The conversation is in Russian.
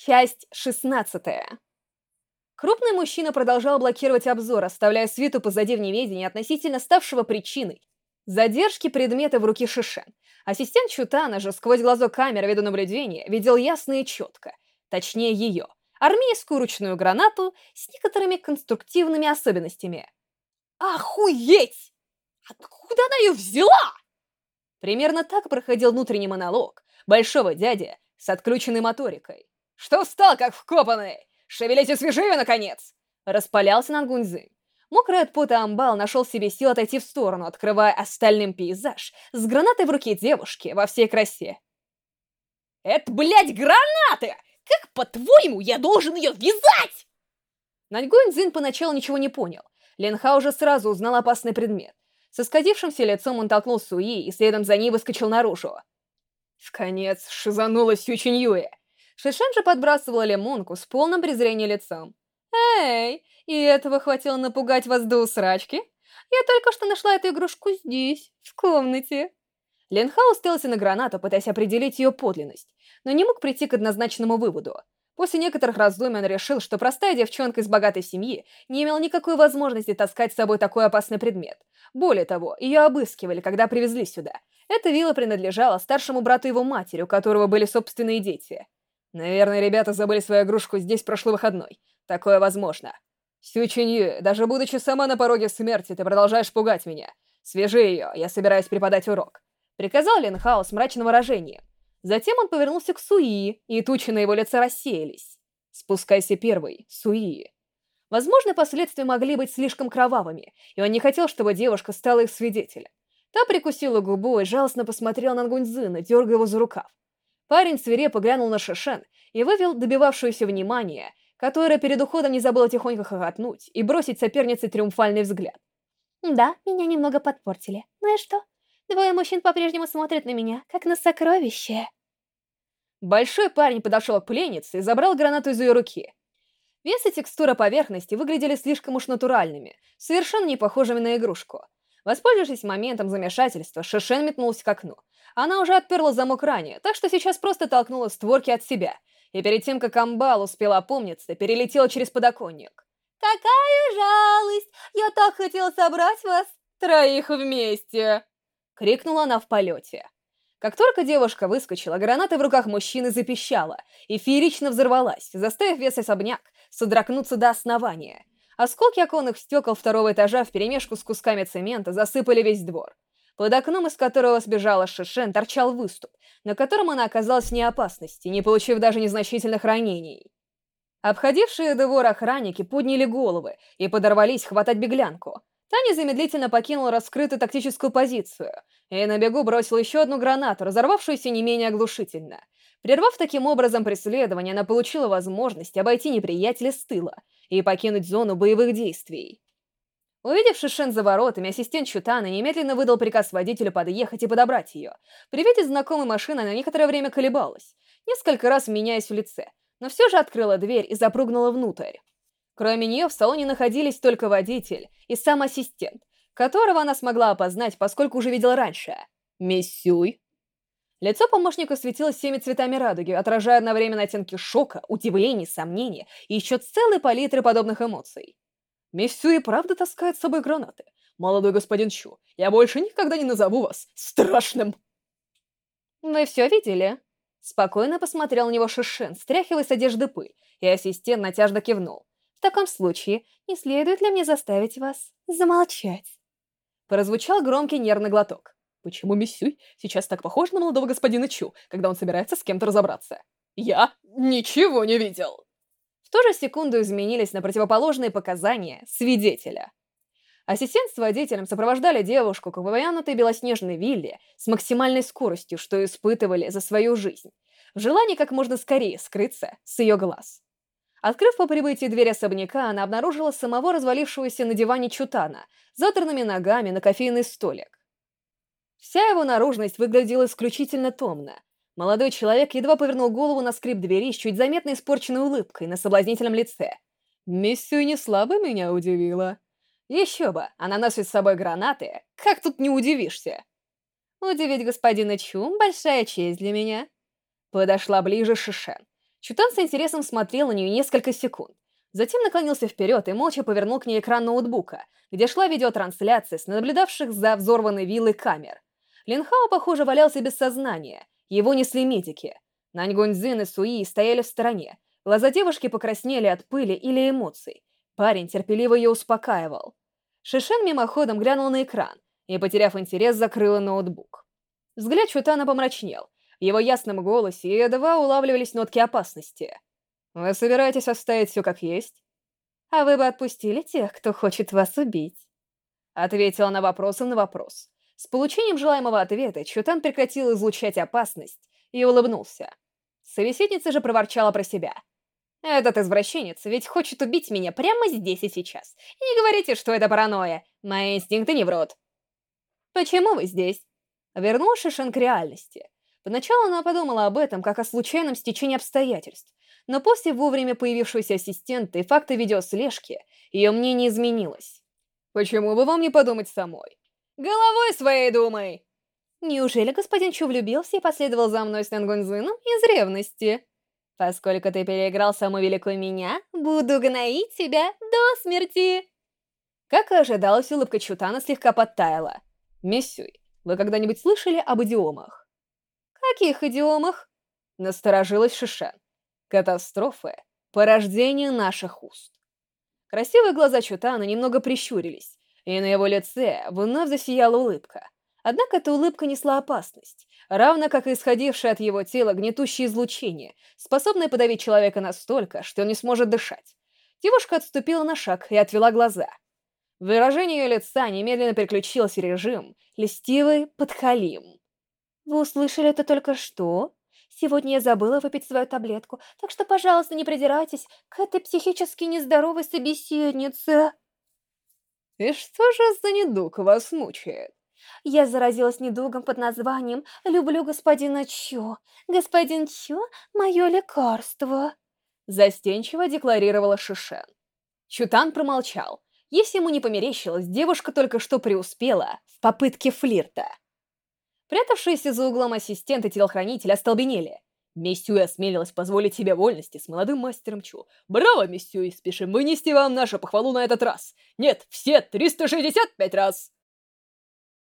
Часть 16. Крупный мужчина продолжал блокировать обзор, оставляя свиту позади в неведении относительно ставшего причиной задержки предмета в руке Шишен. Ассистент Чутана же сквозь глазок камеры видеонаблюдения видел ясно и четко, точнее ее, армейскую ручную гранату с некоторыми конструктивными особенностями. «Охуеть! Откуда она ее взяла?» Примерно так проходил внутренний монолог большого дяди с отключенной моторикой. «Что встал, как вкопанный? Шевелите свежее, наконец!» Распалялся Нангунзы. Мокрый от пота амбал нашел себе сил отойти в сторону, открывая остальным пейзаж с гранатой в руке девушки во всей красе. «Это, блядь, гранаты! Как, по-твоему, я должен ее вязать?» Наньгунь поначалу ничего не понял. Ленха уже сразу узнал опасный предмет. Со скодившимся лицом он толкнул Суи и следом за ней выскочил наружу. В конец шизанулась Сю Чиньюэ. Шишен же подбрасывала лимонку с полным презрением лицом. «Эй, и этого хватило напугать вас до усрачки? Я только что нашла эту игрушку здесь, в комнате». Ленха уставился на гранату, пытаясь определить ее подлинность, но не мог прийти к однозначному выводу. После некоторых раздумий он решил, что простая девчонка из богатой семьи не имела никакой возможности таскать с собой такой опасный предмет. Более того, ее обыскивали, когда привезли сюда. Эта вилла принадлежала старшему брату его матери, у которого были собственные дети. Наверное, ребята забыли свою игрушку здесь прошлый выходной. Такое возможно. Сю Чинью, даже будучи сама на пороге смерти, ты продолжаешь пугать меня. Свяжи ее, я собираюсь преподать урок. Приказал Лин Хао с мрачным выражением. Затем он повернулся к Суи, и тучи на его лице рассеялись. «Спускайся первый, Суи». Возможно, последствия могли быть слишком кровавыми, и он не хотел, чтобы девушка стала их свидетелем. Та прикусила губу и жалостно посмотрела на Гуньцзына, дергая его за рукав. Парень свирепо глянул на Шишен и вывел добивавшуюся внимания, которая перед уходом не забыла тихонько хохотнуть и бросить сопернице триумфальный взгляд. «Да, меня немного подпортили. Ну и что? Двое мужчин по-прежнему смотрят на меня, как на сокровище». Большой парень подошел к пленнице и забрал гранату из ее руки. Вес и текстура поверхности выглядели слишком уж натуральными, совершенно не похожими на игрушку. Воспользовавшись моментом замешательства, Шишен метнулся к окну. Она уже отперла замок ранее, так что сейчас просто толкнула створки от себя, и перед тем, как Амбал успел опомниться, перелетела через подоконник. «Какая жалость! Я так хотела собрать вас троих вместе!» — крикнула она в полете. Как только девушка выскочила, граната в руках мужчины запищала и феерично взорвалась, заставив вес особняк содрогнуться до основания. Осколки оконных стекол второго этажа вперемешку с кусками цемента засыпали весь двор. Под окном, из которого сбежала Шишен, торчал выступ, на котором она оказалась вне опасности, не получив даже незначительных ранений. Обходившие двор охранники подняли головы и подорвались хватать беглянку. Та незамедлительно покинула раскрытую тактическую позицию и на бегу бросила еще одну гранату, разорвавшуюся не менее оглушительно. Прервав таким образом преследование, она получила возможность обойти неприятеля с тыла и покинуть зону боевых действий. Увидев Шишен за воротами, ассистент Чутана немедленно выдал приказ водителю подъехать и подобрать ее. При виде знакомой машины она некоторое время колебалась, несколько раз меняясь в лице, но все же открыла дверь и запрыгнула внутрь. Кроме нее в салоне находились только водитель и сам ассистент, которого она смогла опознать, поскольку уже видела раньше. Миссюй. Лицо помощника светилось всеми цветами радуги, отражая одновременно оттенки шока, удивления, сомнения и еще целой палитры подобных эмоций. Миссю и правда таскает с собой гранаты. Молодой господин Чу, я больше никогда не назову вас страшным. Вы все видели? Спокойно посмотрел на него Шишин, стряхивая с одежды пыль, и ассистент натяжно кивнул. В таком случае, не следует ли мне заставить вас замолчать? Прозвучал громкий нервный глоток. Почему Миссюй сейчас так похож на молодого господина Чу, когда он собирается с кем-то разобраться? Я ничего не видел. В ту же секунду изменились на противоположные показания свидетеля. Ассистент с водителем сопровождали девушку к упомянутой белоснежной вилле с максимальной скоростью, что испытывали за свою жизнь, в желании как можно скорее скрыться с ее глаз. Открыв по прибытии дверь особняка, она обнаружила самого развалившегося на диване Чутана, задранными ногами на кофейный столик. Вся его наружность выглядела исключительно томно, Молодой человек едва повернул голову на скрип двери с чуть заметно испорченной улыбкой на соблазнительном лице. «Миссию не слабо меня удивила». «Еще бы, она носит с собой гранаты. Как тут не удивишься?» «Удивить господина Чум — большая честь для меня». Подошла ближе Шишен. Чутан с интересом смотрел на нее несколько секунд. Затем наклонился вперед и молча повернул к ней экран ноутбука, где шла видеотрансляция с наблюдавших за взорванной виллой камер. Линхао, похоже, валялся без сознания. Его несли медики. Наньгуньцзин и Суи стояли в стороне. Глаза девушки покраснели от пыли или эмоций. Парень терпеливо ее успокаивал. Шишен мимоходом глянул на экран и, потеряв интерес, закрыла ноутбук. Взгляд Чутана помрачнел. В его ясном голосе едва улавливались нотки опасности. «Вы собираетесь оставить все как есть?» «А вы бы отпустили тех, кто хочет вас убить?» Ответила на вопросом на вопрос. С получением желаемого ответа Чутан прекратил излучать опасность и улыбнулся. Собеседница же проворчала про себя. «Этот извращенец ведь хочет убить меня прямо здесь и сейчас. Не говорите, что это паранойя. Мои инстинкты не врут». «Почему вы здесь?» Вернул Шишен к реальности. Поначалу она подумала об этом как о случайном стечении обстоятельств, но после вовремя появившегося ассистента и факта видеослежки ее мнение изменилось. «Почему бы вам не подумать самой? Головой своей думай!» Неужели господин Чу влюбился и последовал за мной с Нангунзином из ревности? Поскольку ты переиграл самую великую меня, буду гноить тебя до смерти. Как и ожидалось, улыбка Чутана слегка подтаяла. Миссюй, вы когда-нибудь слышали об идиомах? Каких идиомах? Насторожилась Шишен. Катастрофы — порождение наших уст. Красивые глаза Чутана немного прищурились, и на его лице вновь засияла улыбка. Однако эта улыбка несла опасность, равно как и исходившее от его тела гнетущее излучение, способное подавить человека настолько, что он не сможет дышать. Девушка отступила на шаг и отвела глаза. Выражение ее лица немедленно переключилось в режим «листивый подхалим». «Вы услышали это только что? Сегодня я забыла выпить свою таблетку, так что, пожалуйста, не придирайтесь к этой психически нездоровой собеседнице». «И что же за недуг вас мучает?» Я заразилась недугом под названием «Люблю господина Чо». Господин Чо — мое лекарство. Застенчиво декларировала Шишен. Чутан промолчал. Если ему не померещилось, девушка только что преуспела в попытке флирта. Прятавшиеся за углом ассистент и телохранитель остолбенели. Миссюй осмелилась позволить себе вольности с молодым мастером Чу. «Браво, Миссюй! Спешим вынести вам нашу похвалу на этот раз! Нет, все 365 раз!»